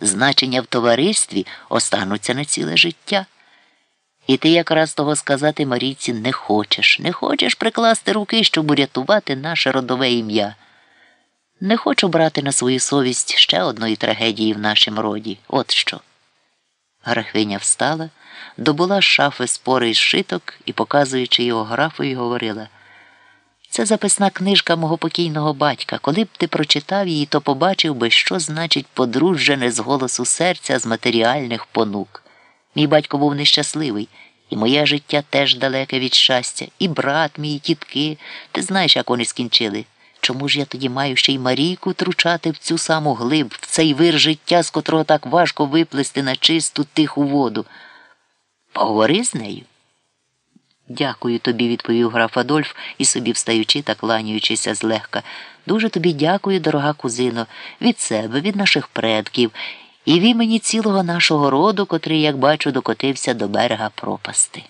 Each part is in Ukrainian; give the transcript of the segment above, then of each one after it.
значення в товаристві остануться на ціле життя. І ти якраз того сказати Марійці не хочеш, не хочеш прикласти руки, щоб урятувати наше родове ім'я. Не хочу брати на свою совість ще одної трагедії в нашім роді. От що. Графиня встала, добула з шафи спори із шиток і, показуючи його графові, говорила це записна книжка мого покійного батька. Коли б ти прочитав її, то побачив би, що значить подружжене з голосу серця з матеріальних понук. Мій батько був нещасливий, і моє життя теж далеке від щастя, і брат мій, і тітки. Ти знаєш, як вони скінчили. Чому ж я тоді маю ще й Марійку тручати в цю саму глиб, в цей вир життя, з котрого так важко виплести на чисту тиху воду? Поговори з нею. Дякую тобі, відповів граф Адольф і собі встаючи та кланяючися злегка. Дуже тобі дякую, дорога кузино, від себе, від наших предків, і в імені цілого нашого роду, котрий, як бачу, докотився до берега пропасти.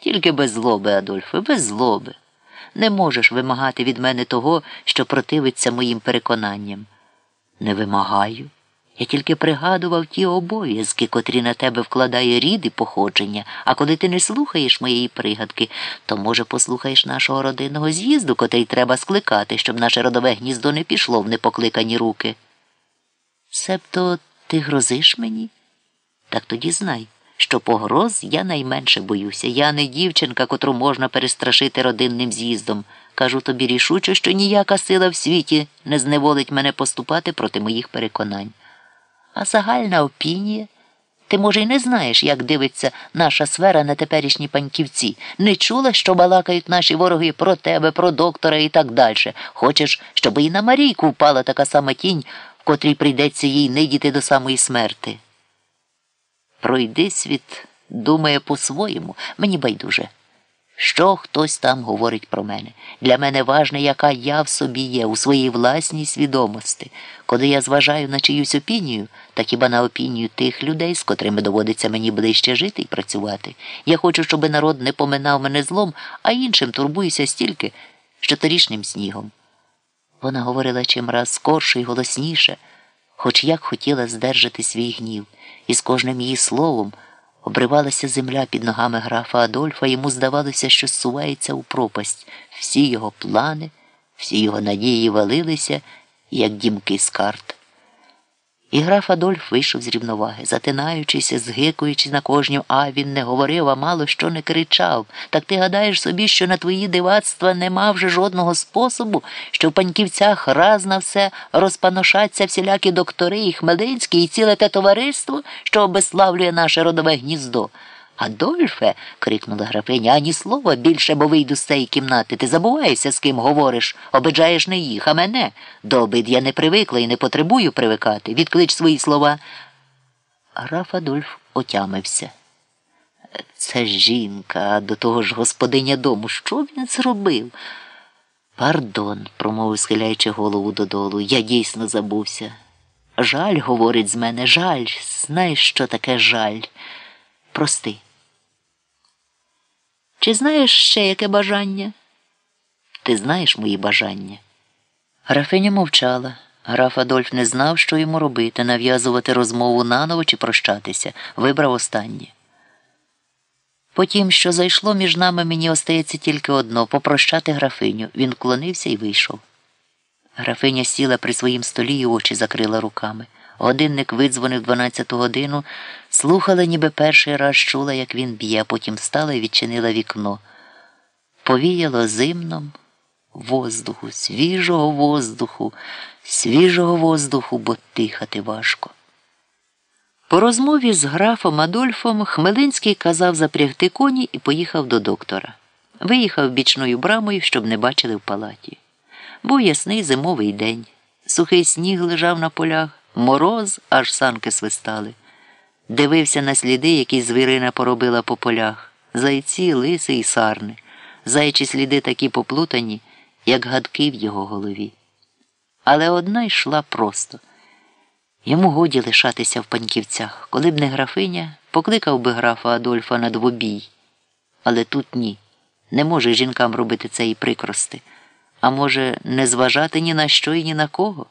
Тільки без злоби, Адольфе, без злоби. Не можеш вимагати від мене того, що противиться моїм переконанням. Не вимагаю. Я тільки пригадував ті обов'язки, котрі на тебе вкладає рід і походження, а коли ти не слухаєш моєї пригадки, то, може, послухаєш нашого родинного з'їзду, котрий треба скликати, щоб наше родове гніздо не пішло в непокликані руки. Себто ти грозиш мені? Так тоді знай, що погроз я найменше боюся. Я не дівчинка, котру можна перестрашити родинним з'їздом. Кажу тобі рішуче, що ніяка сила в світі не зневолить мене поступати проти моїх переконань. А загальна опінія? Ти, може, й не знаєш, як дивиться наша сфера на теперішні паньківці. Не чула, що балакають наші вороги про тебе, про доктора і так далі. Хочеш, щоб і на Марійку впала така сама тінь, в котрій прийдеться їй нидіти до самої смерти. Пройди світ, думає по-своєму, мені байдуже. Що хтось там говорить про мене? Для мене важне, яка я в собі є, у своїй власній свідомості. Коли я зважаю на чиюсь опінію, так хіба на опінію тих людей, з котрими доводиться мені ближче жити і працювати. Я хочу, щоб народ не поминав мене злом, а іншим турбуюся стільки, що торішнім снігом. Вона говорила чимраз скорше і голосніше, хоч як хотіла здержати свій гнів, і з кожним її словом. Обривалася земля під ногами графа Адольфа, йому здавалося, що зсувається у пропасть. Всі його плани, всі його надії валилися, як дімки з карт. І граф Адольф вийшов з рівноваги, затинаючись, згикуючи на кожню, а він не говорив, а мало що не кричав. Так ти гадаєш собі, що на твої дивацтва нема вже жодного способу, що в паньківцях раз на все розпаношаться всілякі доктори і Хмельницькі, і ціле те товариство, що обеславлює наше родове гніздо. Адольфе, крикнула графиня, ані слова більше, бо вийду з цієї кімнати. Ти забуваєшся, з ким говориш, обиджаєш не їх, а мене. До обид я не привикла і не потребую привикати. Відклич свої слова. Граф Адольф отямився. Це жінка, а до того ж господиня дому. Що він зробив? Пардон, промовив, схиляючи голову додолу, я дійсно забувся. Жаль, говорить з мене, жаль. Знаєш, що таке жаль? Прости. Чи знаєш ще яке бажання? Ти знаєш мої бажання? Графиня мовчала. Граф Адольф не знав, що йому робити, нав'язувати розмову наново чи прощатися, вибрав останнє. Потім, що зайшло між нами, мені остається тільки одно попрощати графиню. Він вклонився і вийшов. Графиня сіла при своїм столі і очі закрила руками. Годинник видзвонив 12 годину, слухала, ніби перший раз чула, як він б'є, потім встала і відчинила вікно. Повіяло зимном воздуху, свіжого воздуху, свіжого воздуху, бо дихати важко. По розмові з графом Адольфом Хмелинський казав запрягти коні і поїхав до доктора. Виїхав бічною брамою, щоб не бачили в палаті. Був ясний зимовий день. Сухий сніг лежав на полях, мороз, аж санки свистали. Дивився на сліди, які звірина поробила по полях зайці, лиси і сарни, заячі сліди такі поплутані, як гадки в його голові. Але одна йшла просто. Йому годі лишатися в паньківцях. Коли б не графиня, покликав би графа Адольфа на двобій. Але тут ні. Не може жінкам робити це і прикрости, а може, не зважати ні на що і ні на кого.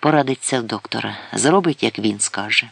порадиться в доктора, зробить, як він скаже.